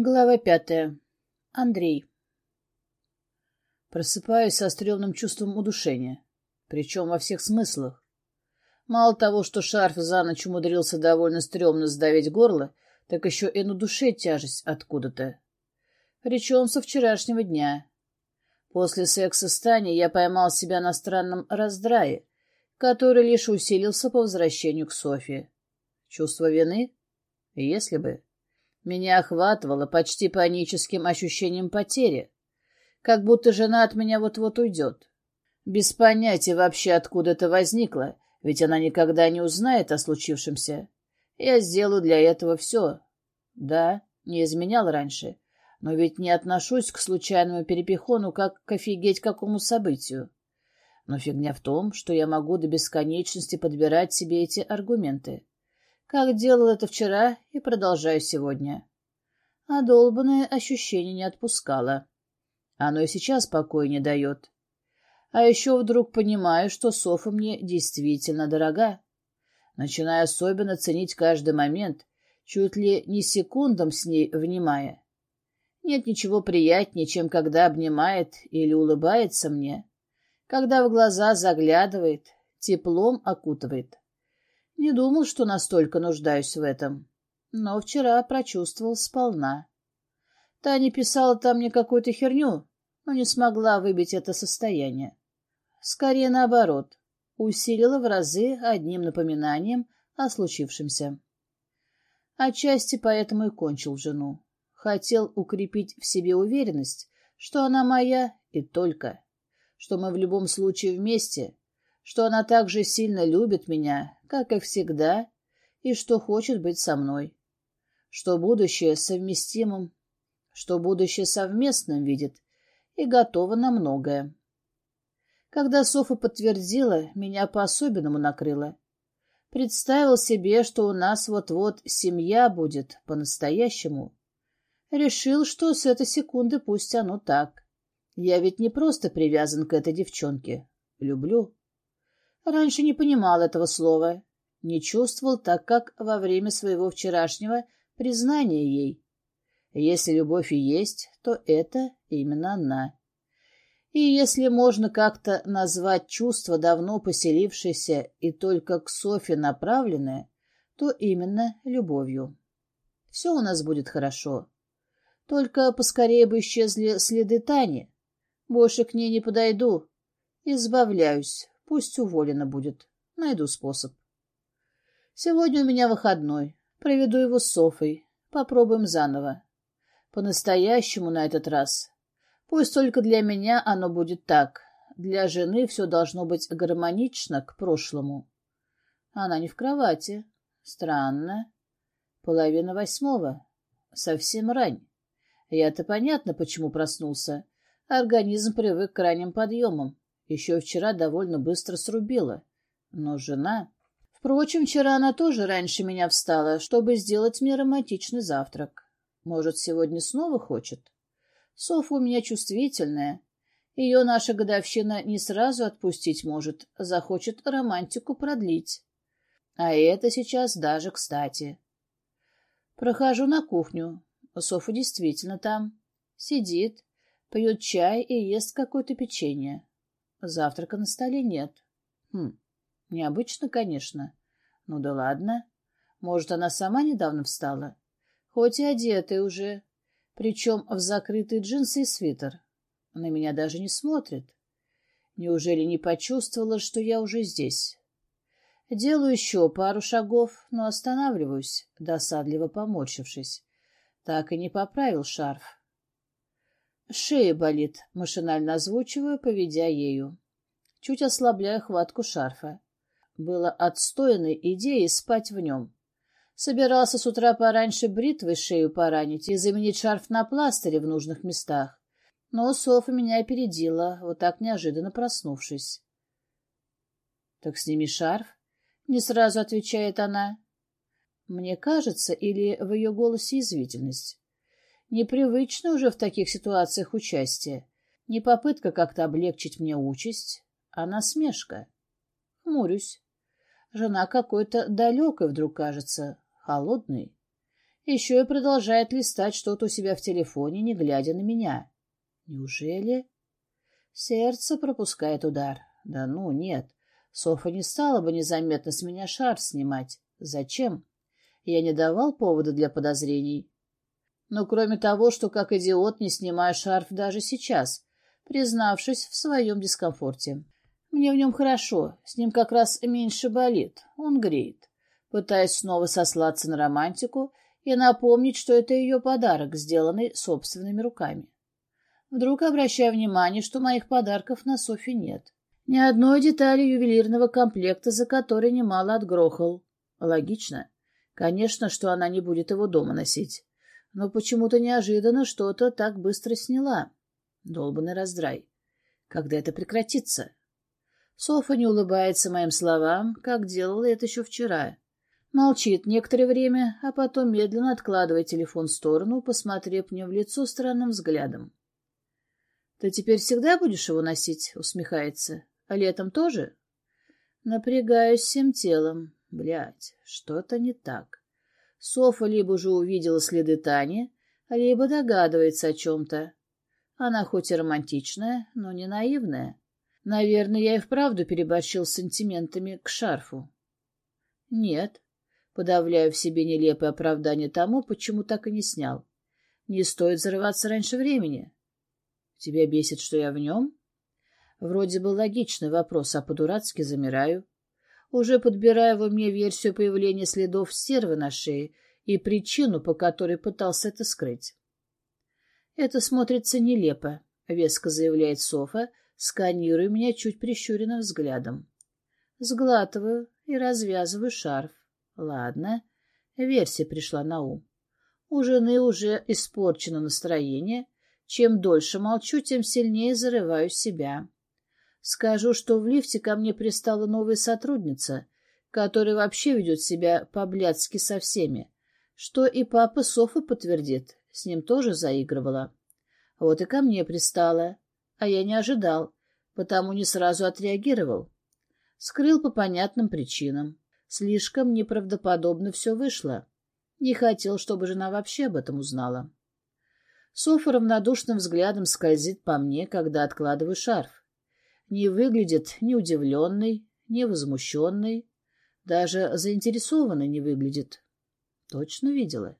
Глава пятая. Андрей. Просыпаюсь со стрёмным чувством удушения, причем во всех смыслах. Мало того, что шарф за ночь умудрился довольно стрёмно сдавить горло, так еще и на душе тяжесть откуда-то. Причем со вчерашнего дня. После секса с Таней я поймал себя на странном раздрае, который лишь усилился по возвращению к Софье. Чувство вины? Если бы. Меня охватывало почти паническим ощущением потери, как будто жена от меня вот-вот уйдет. Без понятия вообще, откуда это возникло, ведь она никогда не узнает о случившемся. Я сделаю для этого все. Да, не изменял раньше, но ведь не отношусь к случайному перепихону как к офигеть какому событию. Но фигня в том, что я могу до бесконечности подбирать себе эти аргументы как делал это вчера и продолжаю сегодня. А долбанное ощущение не отпускало. Оно и сейчас покоя не дает. А еще вдруг понимаю, что Софа мне действительно дорога. Начинаю особенно ценить каждый момент, чуть ли не секундам с ней внимая. Нет ничего приятнее, чем когда обнимает или улыбается мне, когда в глаза заглядывает, теплом окутывает. Не думал, что настолько нуждаюсь в этом. Но вчера прочувствовал сполна. Таня писала там мне какую-то херню, но не смогла выбить это состояние. Скорее наоборот, усилила в разы одним напоминанием о случившемся. Отчасти поэтому и кончил жену. Хотел укрепить в себе уверенность, что она моя и только, что мы в любом случае вместе, что она так же сильно любит меня, как и всегда, и что хочет быть со мной, что будущее совместимым, что будущее совместным видит и готова на многое. Когда Софа подтвердила, меня по-особенному накрыло. Представил себе, что у нас вот-вот семья будет по-настоящему. Решил, что с этой секунды пусть оно так. Я ведь не просто привязан к этой девчонке. Люблю. Раньше не понимал этого слова, не чувствовал, так как во время своего вчерашнего признания ей. Если любовь и есть, то это именно она. И если можно как-то назвать чувство, давно поселившееся и только к Софе направленное, то именно любовью. Все у нас будет хорошо. Только поскорее бы исчезли следы Тани. Больше к ней не подойду. Избавляюсь, Пусть уволена будет. Найду способ. Сегодня у меня выходной. Проведу его с Софой. Попробуем заново. По-настоящему на этот раз. Пусть только для меня оно будет так. Для жены все должно быть гармонично к прошлому. Она не в кровати. Странно. Половина восьмого. Совсем рань. Я-то понятно, почему проснулся. Организм привык к ранним подъемам. Еще вчера довольно быстро срубила. Но жена... Впрочем, вчера она тоже раньше меня встала, чтобы сделать мне романтичный завтрак. Может, сегодня снова хочет? Софа у меня чувствительная. Ее наша годовщина не сразу отпустить может, захочет романтику продлить. А это сейчас даже кстати. Прохожу на кухню. Софа действительно там. Сидит, пьет чай и ест какое-то печенье. Завтрака на столе нет. Хм, необычно, конечно. Ну да ладно. Может, она сама недавно встала? Хоть и одетая уже. Причем в закрытые джинсы и свитер. На меня даже не смотрит. Неужели не почувствовала, что я уже здесь? Делаю еще пару шагов, но останавливаюсь, досадливо поморщившись. Так и не поправил шарф. Шея болит, машинально озвучиваю, поведя ею. Чуть ослабляю хватку шарфа. Было отстойной идеей спать в нем. Собирался с утра пораньше бритвой шею поранить и заменить шарф на пластыре в нужных местах. Но Софа меня опередила, вот так неожиданно проснувшись. — Так сними шарф, — не сразу отвечает она. Мне кажется, или в ее голосе извительность. Непривычно уже в таких ситуациях участие. Не попытка как-то облегчить мне участь, а насмешка. Хмурюсь. Жена какой-то далекой вдруг кажется, холодной. Еще и продолжает листать что-то у себя в телефоне, не глядя на меня. Неужели? Сердце пропускает удар. Да ну, нет. Софа не стала бы незаметно с меня шар снимать. Зачем? Я не давал повода для подозрений. Но кроме того, что как идиот не снимаю шарф даже сейчас, признавшись в своем дискомфорте. Мне в нем хорошо, с ним как раз меньше болит, он греет. Пытаясь снова сослаться на романтику и напомнить, что это ее подарок, сделанный собственными руками. Вдруг обращаю внимание, что моих подарков на Софи нет. Ни одной детали ювелирного комплекта, за который немало отгрохал. Логично. Конечно, что она не будет его дома носить. Но почему-то неожиданно что-то так быстро сняла. Долбанный раздрай. Когда это прекратится? Софа не улыбается моим словам, как делала это еще вчера. Молчит некоторое время, а потом медленно откладывает телефон в сторону, посмотрев мне в лицо странным взглядом. — Ты теперь всегда будешь его носить? — усмехается. — А летом тоже? Напрягаюсь всем телом. Блядь, что-то не так. Софа либо уже увидела следы Тани, либо догадывается о чем-то. Она хоть и романтичная, но не наивная. Наверное, я и вправду переборщил с сантиментами к шарфу. Нет, Подавляю в себе нелепое оправдание тому, почему так и не снял. Не стоит зарываться раньше времени. Тебя бесит, что я в нем? Вроде бы логичный вопрос, а по-дурацки замираю. Уже подбираю в уме версию появления следов стервы на шее и причину, по которой пытался это скрыть. Это смотрится нелепо, — веско заявляет Софа, сканируя меня чуть прищуренным взглядом. Сглатываю и развязываю шарф. Ладно, версия пришла на ум. У жены уже испорчено настроение. Чем дольше молчу, тем сильнее зарываю себя. Скажу, что в лифте ко мне пристала новая сотрудница, которая вообще ведет себя по-блядски со всеми, что и папа Софа подтвердит, с ним тоже заигрывала. Вот и ко мне пристала, а я не ожидал, потому не сразу отреагировал. Скрыл по понятным причинам. Слишком неправдоподобно все вышло. Не хотел, чтобы жена вообще об этом узнала. Софа равнодушным взглядом скользит по мне, когда откладываю шарф. Не выглядит ни удивленный, ни возмущенный, даже заинтересованный не выглядит. Точно видела?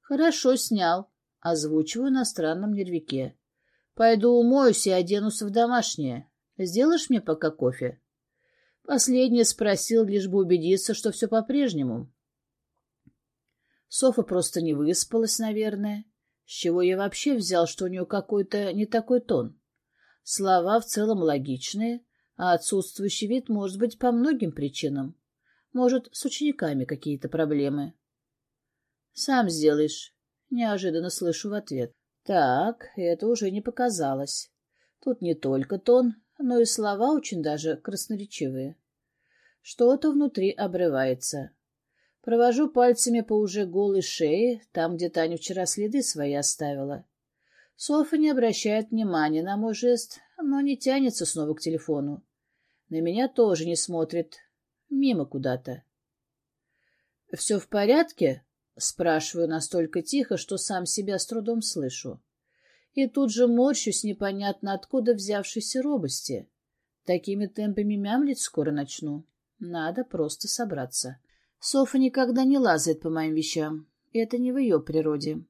Хорошо снял, озвучиваю на странном нервике. Пойду умоюсь и оденусь в домашнее. Сделаешь мне пока кофе? Последний спросил, лишь бы убедиться, что все по-прежнему. Софа просто не выспалась, наверное. С чего я вообще взял, что у нее какой-то не такой тон? Слова в целом логичные, а отсутствующий вид может быть по многим причинам. Может, с учениками какие-то проблемы. «Сам сделаешь», — неожиданно слышу в ответ. «Так, это уже не показалось. Тут не только тон, но и слова очень даже красноречивые. Что-то внутри обрывается. Провожу пальцами по уже голой шее, там, где Таня вчера следы свои оставила. Софа не обращает внимания на мой жест, но не тянется снова к телефону. На меня тоже не смотрит. Мимо куда-то. «Все в порядке?» — спрашиваю настолько тихо, что сам себя с трудом слышу и тут же морщусь непонятно откуда взявшейся робости. Такими темпами мямлить скоро начну. Надо просто собраться. Софа никогда не лазает по моим вещам. Это не в ее природе.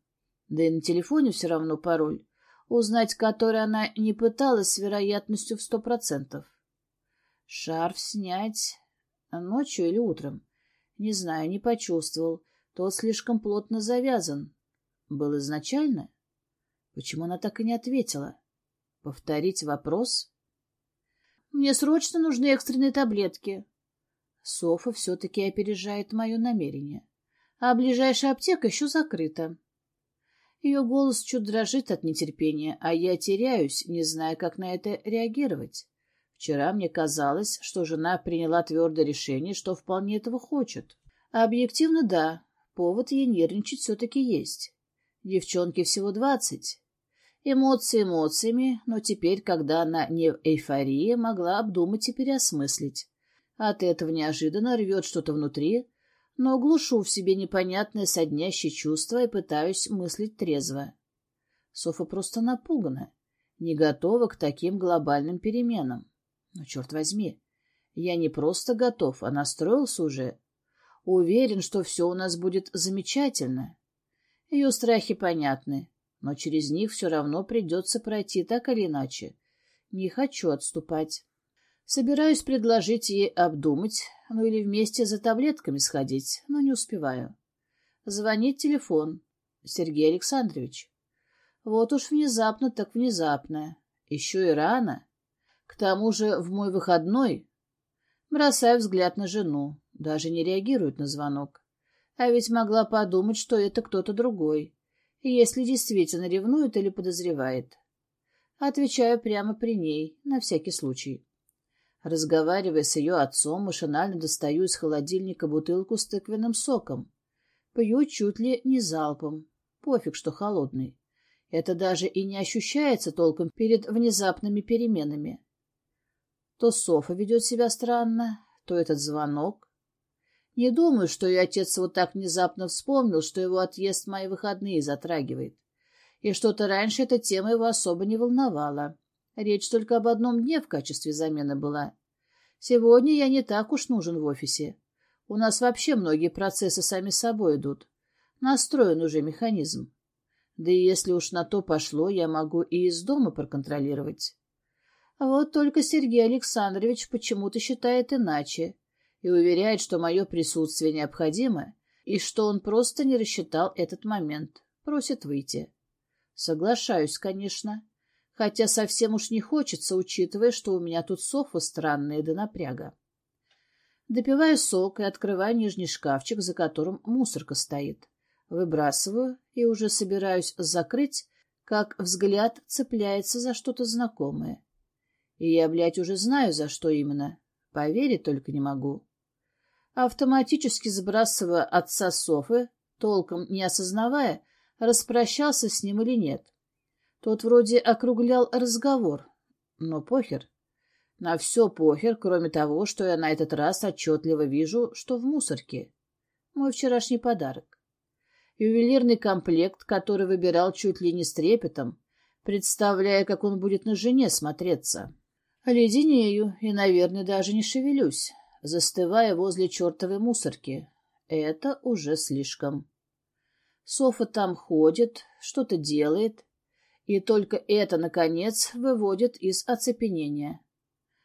Да и на телефоне все равно пароль, узнать который она не пыталась с вероятностью в сто процентов. Шарф снять ночью или утром? Не знаю, не почувствовал. Тот слишком плотно завязан. Был изначально? Почему она так и не ответила? Повторить вопрос? Мне срочно нужны экстренные таблетки. Софа все-таки опережает мое намерение. А ближайшая аптека еще закрыта. Ее голос чуть дрожит от нетерпения, а я теряюсь, не зная, как на это реагировать. Вчера мне казалось, что жена приняла твердое решение, что вполне этого хочет. А объективно, да, повод ей нервничать все-таки есть. Девчонке всего двадцать. Эмоции эмоциями, но теперь, когда она не в эйфории, могла обдумать и переосмыслить. От этого неожиданно рвет что-то внутри, но глушу в себе непонятное соднящее чувство и пытаюсь мыслить трезво. Софа просто напугана, не готова к таким глобальным переменам. Но, черт возьми, я не просто готов, а настроился уже. Уверен, что все у нас будет замечательно. Ее страхи понятны, но через них все равно придется пройти так или иначе. Не хочу отступать. Собираюсь предложить ей обдумать, ну или вместе за таблетками сходить, но не успеваю. Звонит телефон. Сергей Александрович. Вот уж внезапно так внезапно. Еще и рано. К тому же в мой выходной бросаю взгляд на жену, даже не реагирует на звонок. А ведь могла подумать, что это кто-то другой, если действительно ревнует или подозревает. Отвечаю прямо при ней, на всякий случай. Разговаривая с ее отцом, машинально достаю из холодильника бутылку с тыквенным соком. Пью чуть ли не залпом. Пофиг, что холодный. Это даже и не ощущается толком перед внезапными переменами. То Софа ведет себя странно, то этот звонок. Не думаю, что ее отец вот так внезапно вспомнил, что его отъезд в мои выходные затрагивает. И что-то раньше эта тема его особо не волновала. Речь только об одном дне в качестве замены была. Сегодня я не так уж нужен в офисе. У нас вообще многие процессы сами собой идут. Настроен уже механизм. Да и если уж на то пошло, я могу и из дома проконтролировать. Вот только Сергей Александрович почему-то считает иначе и уверяет, что мое присутствие необходимо и что он просто не рассчитал этот момент. Просит выйти. Соглашаюсь, конечно хотя совсем уж не хочется, учитывая, что у меня тут софа странные до напряга. Допиваю сок и открываю нижний шкафчик, за которым мусорка стоит. Выбрасываю и уже собираюсь закрыть, как взгляд цепляется за что-то знакомое. И я, блядь, уже знаю, за что именно. Поверить только не могу. Автоматически сбрасывая отца Софы, толком не осознавая, распрощался с ним или нет. Тот вроде округлял разговор, но похер. На все похер, кроме того, что я на этот раз отчетливо вижу, что в мусорке. Мой вчерашний подарок. Ювелирный комплект, который выбирал чуть ли не с трепетом, представляя, как он будет на жене смотреться. Леденею и, наверное, даже не шевелюсь, застывая возле чертовой мусорки. Это уже слишком. Софа там ходит, что-то делает, и только это, наконец, выводит из оцепенения.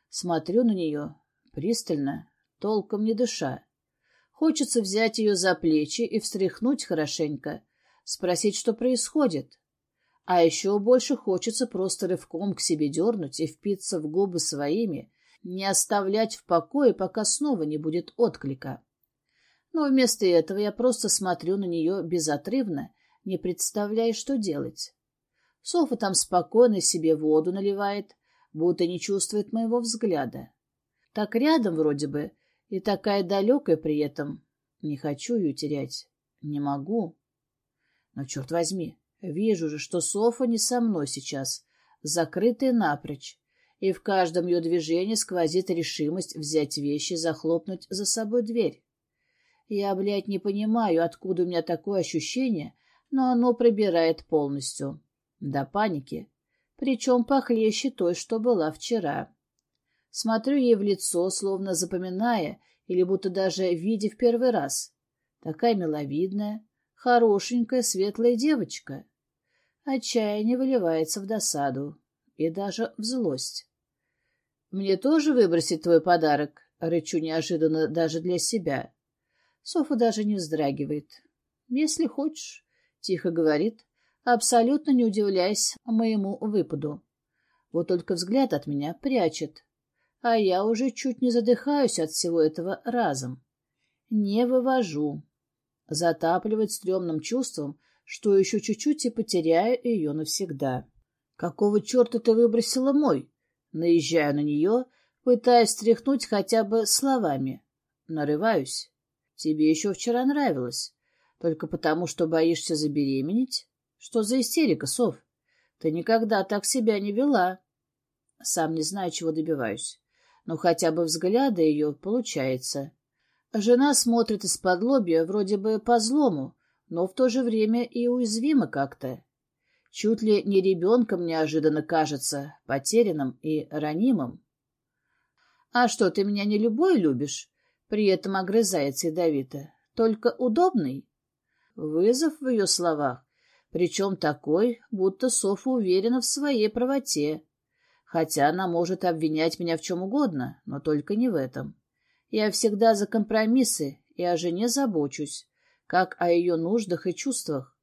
Смотрю на нее пристально, толком не дыша. Хочется взять ее за плечи и встряхнуть хорошенько, спросить, что происходит. А еще больше хочется просто рывком к себе дернуть и впиться в губы своими, не оставлять в покое, пока снова не будет отклика. Но вместо этого я просто смотрю на нее безотрывно, не представляя, что делать. Софа там спокойно себе воду наливает, будто не чувствует моего взгляда. Так рядом вроде бы, и такая далекая при этом. Не хочу ее терять. Не могу. Но, черт возьми, вижу же, что Софа не со мной сейчас, закрытая напрочь, и в каждом ее движении сквозит решимость взять вещи и захлопнуть за собой дверь. Я, блядь, не понимаю, откуда у меня такое ощущение, но оно пробирает полностью до паники, причем похлеще той, что была вчера. Смотрю ей в лицо, словно запоминая или будто даже видя в первый раз. Такая миловидная, хорошенькая, светлая девочка. Отчаяние выливается в досаду и даже в злость. «Мне тоже выбросить твой подарок?» — рычу неожиданно даже для себя. Софа даже не вздрагивает. «Если хочешь», — тихо говорит, абсолютно не удивляясь моему выпаду. Вот только взгляд от меня прячет, а я уже чуть не задыхаюсь от всего этого разом. Не вывожу. Затапливать стрёмным чувством, что еще чуть-чуть и потеряю ее навсегда. Какого черта ты выбросила мой? Наезжаю на нее, пытаясь стряхнуть хотя бы словами. Нарываюсь. Тебе еще вчера нравилось. Только потому, что боишься забеременеть? Что за истерика, Сов? Ты никогда так себя не вела. Сам не знаю, чего добиваюсь. Но хотя бы взгляда ее получается. Жена смотрит из-под лобья, вроде бы по-злому, но в то же время и уязвима как-то. Чуть ли не ребенком неожиданно кажется, потерянным и ранимым. — А что, ты меня не любой любишь? При этом огрызается ядовито. — Только удобный? Вызов в ее словах, причем такой, будто Софа уверена в своей правоте. Хотя она может обвинять меня в чем угодно, но только не в этом. Я всегда за компромиссы и о жене забочусь, как о ее нуждах и чувствах.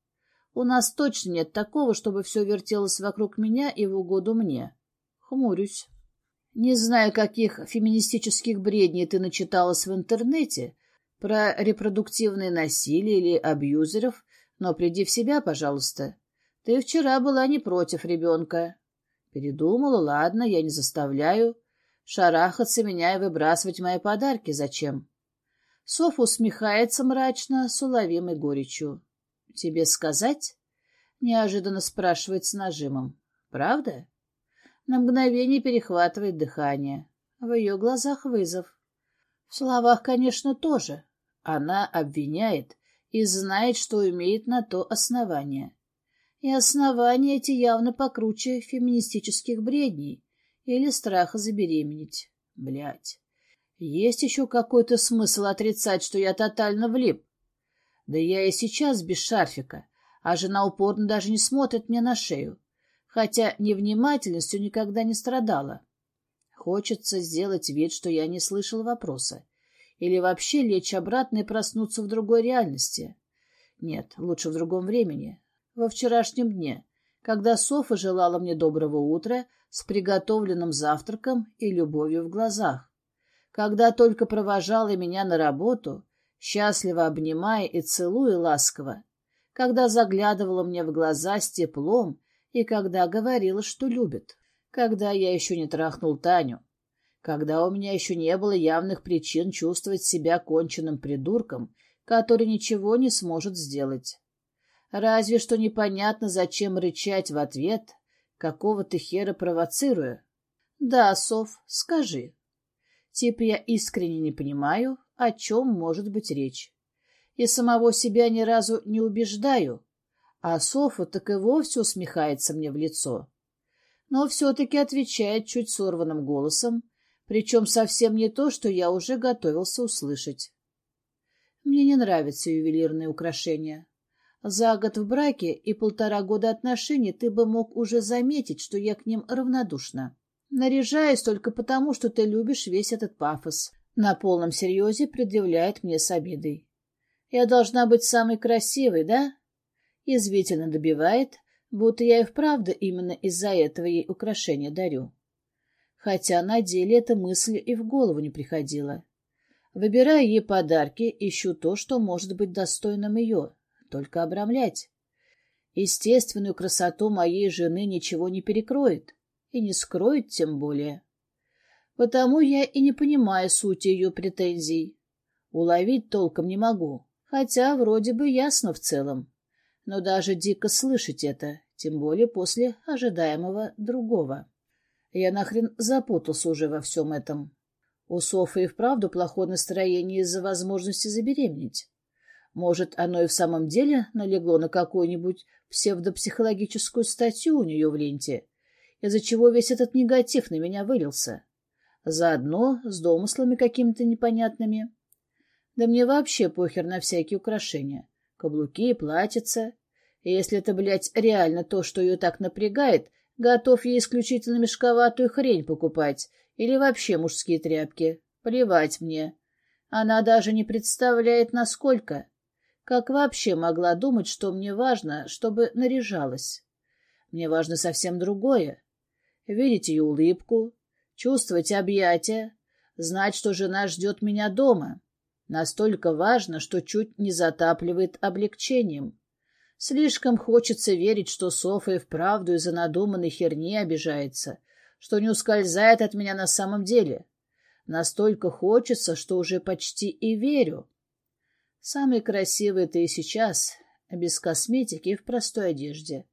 У нас точно нет такого, чтобы все вертелось вокруг меня и в угоду мне. Хмурюсь. Не знаю, каких феминистических бредней ты начиталась в интернете про репродуктивное насилие или абьюзеров, но приди в себя, пожалуйста. Ты вчера была не против ребенка. Передумала, ладно, я не заставляю. Шарахаться меня и выбрасывать мои подарки зачем? Софа усмехается мрачно, с уловимой горечью. — Тебе сказать? — неожиданно спрашивает с нажимом. — Правда? На мгновение перехватывает дыхание. В ее глазах вызов. В словах, конечно, тоже. Она обвиняет и знает, что имеет на то основание. И основания эти явно покруче феминистических бредней или страха забеременеть. Блять. Есть еще какой-то смысл отрицать, что я тотально влип? Да я и сейчас без шарфика, а жена упорно даже не смотрит мне на шею, хотя невнимательностью никогда не страдала. Хочется сделать вид, что я не слышал вопроса, или вообще лечь обратно и проснуться в другой реальности. Нет, лучше в другом времени, во вчерашнем дне, когда Софа желала мне доброго утра с приготовленным завтраком и любовью в глазах, когда только провожала меня на работу, счастливо обнимая и целуя ласково, когда заглядывала мне в глаза с теплом и когда говорила, что любит, когда я еще не трахнул Таню, когда у меня еще не было явных причин чувствовать себя конченным придурком, который ничего не сможет сделать. Разве что непонятно, зачем рычать в ответ, какого ты хера провоцируя. Да, Сов, скажи. Типа я искренне не понимаю, о чем может быть речь. И самого себя ни разу не убеждаю, а Софа так и вовсе усмехается мне в лицо. Но все-таки отвечает чуть сорванным голосом, причем совсем не то, что я уже готовился услышать. Мне не нравятся ювелирные украшения. За год в браке и полтора года отношений ты бы мог уже заметить, что я к ним равнодушна. Наряжаюсь только потому, что ты любишь весь этот пафос. На полном серьезе предъявляет мне с обидой. Я должна быть самой красивой, да? Язвительно добивает, будто я и вправду именно из-за этого ей украшения дарю. Хотя на деле эта мысль и в голову не приходила. Выбирая ей подарки, ищу то, что может быть достойным ее, только обрамлять. Естественную красоту моей жены ничего не перекроет, и не скроет тем более. Потому я и не понимаю сути ее претензий. Уловить толком не могу, хотя вроде бы ясно в целом. Но даже дико слышать это, тем более после ожидаемого другого. Я нахрен запутался уже во всем этом. У Софы и вправду плохое настроение из-за возможности забеременеть. Может, оно и в самом деле налегло на какую-нибудь псевдопсихологическую статью у нее в ленте, из-за чего весь этот негатив на меня вылился. Заодно с домыслами какими-то непонятными. Да мне вообще похер на всякие украшения. Каблуки, платьица. И если это, блядь, реально то, что ее так напрягает, готов ей исключительно мешковатую хрень покупать или вообще мужские тряпки. Плевать мне. Она даже не представляет, насколько. Как вообще могла думать, что мне важно, чтобы наряжалась? Мне важно совсем другое. Видеть ее улыбку, чувствовать объятия, знать, что жена ждет меня дома. Настолько важно, что чуть не затапливает облегчением. Слишком хочется верить, что Софа и вправду из-за надуманной херни обижается, что не ускользает от меня на самом деле. Настолько хочется, что уже почти и верю. Самый красивый ты и сейчас, без косметики и в простой одежде.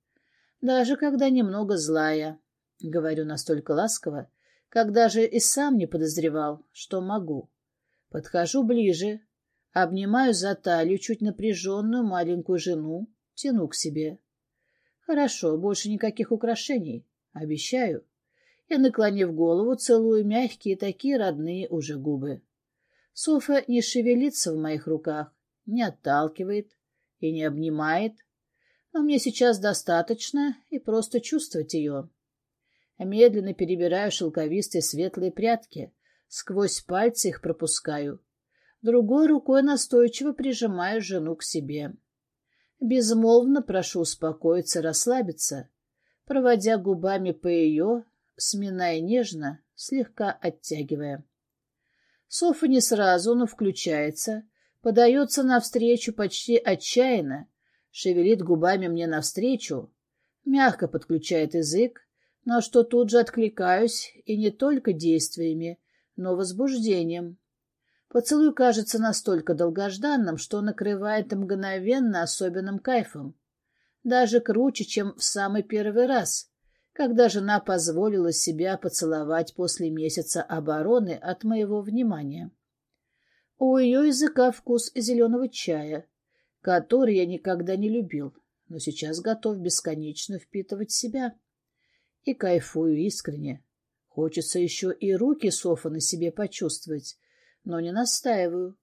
Даже когда немного злая, говорю настолько ласково, как даже и сам не подозревал, что могу. Подхожу ближе, обнимаю за талию чуть напряженную маленькую жену, тяну к себе. Хорошо, больше никаких украшений, обещаю. И, наклонив голову, целую мягкие такие родные уже губы. Софа не шевелится в моих руках, не отталкивает и не обнимает, но мне сейчас достаточно и просто чувствовать ее. Медленно перебираю шелковистые светлые прядки, сквозь пальцы их пропускаю. Другой рукой настойчиво прижимаю жену к себе. Безмолвно прошу успокоиться, расслабиться, проводя губами по ее, сминая нежно, слегка оттягивая. Софа не сразу, но включается, подается навстречу почти отчаянно, шевелит губами мне навстречу, мягко подключает язык, на что тут же откликаюсь и не только действиями, но возбуждением. Поцелуй кажется настолько долгожданным, что накрывает мгновенно особенным кайфом. Даже круче, чем в самый первый раз, когда жена позволила себя поцеловать после месяца обороны от моего внимания. У ее языка вкус зеленого чая, который я никогда не любил, но сейчас готов бесконечно впитывать себя. И кайфую искренне. Хочется еще и руки Софа на себе почувствовать, но не настаиваю.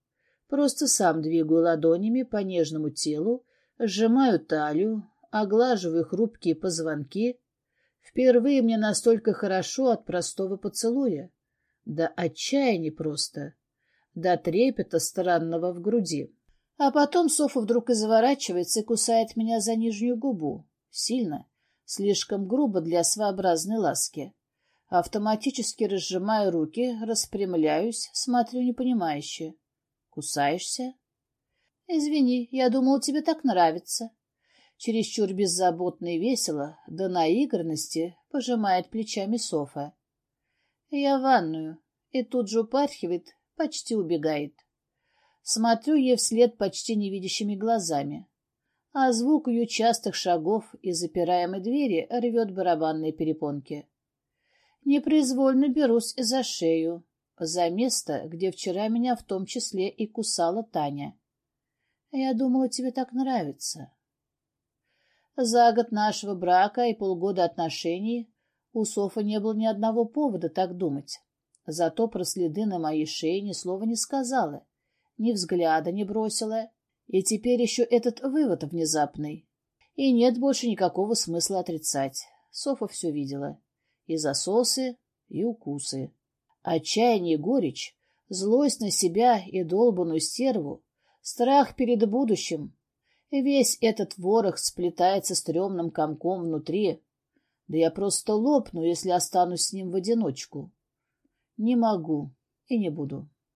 Просто сам двигаю ладонями по нежному телу, сжимаю талию, оглаживаю хрупкие позвонки. Впервые мне настолько хорошо от простого поцелуя. Да отчаяния просто. До трепета странного в груди. А потом Софа вдруг изворачивается и кусает меня за нижнюю губу. Сильно, слишком грубо для своеобразной ласки. Автоматически разжимаю руки, распрямляюсь, смотрю непонимающе. Кусаешься? Извини, я думал, тебе так нравится. Чересчур беззаботно и весело, до наигранности, пожимает плечами Софа. Я ванную, и тут же упархивает, почти убегает. Смотрю ей вслед почти невидящими глазами, а звук ее частых шагов и запираемой двери рвет барабанные перепонки непроизвольно берусь за шею, за место, где вчера меня в том числе и кусала Таня. Я думала, тебе так нравится. За год нашего брака и полгода отношений у Софа не было ни одного повода так думать. Зато про следы на моей шее ни слова не сказала, ни взгляда не бросила, и теперь еще этот вывод внезапный. И нет больше никакого смысла отрицать. Софа все видела и засосы, и укусы. Отчаяние и горечь, злость на себя и долбанную стерву, страх перед будущим. Весь этот ворох сплетается стрёмным комком внутри. Да я просто лопну, если останусь с ним в одиночку. Не могу и не буду.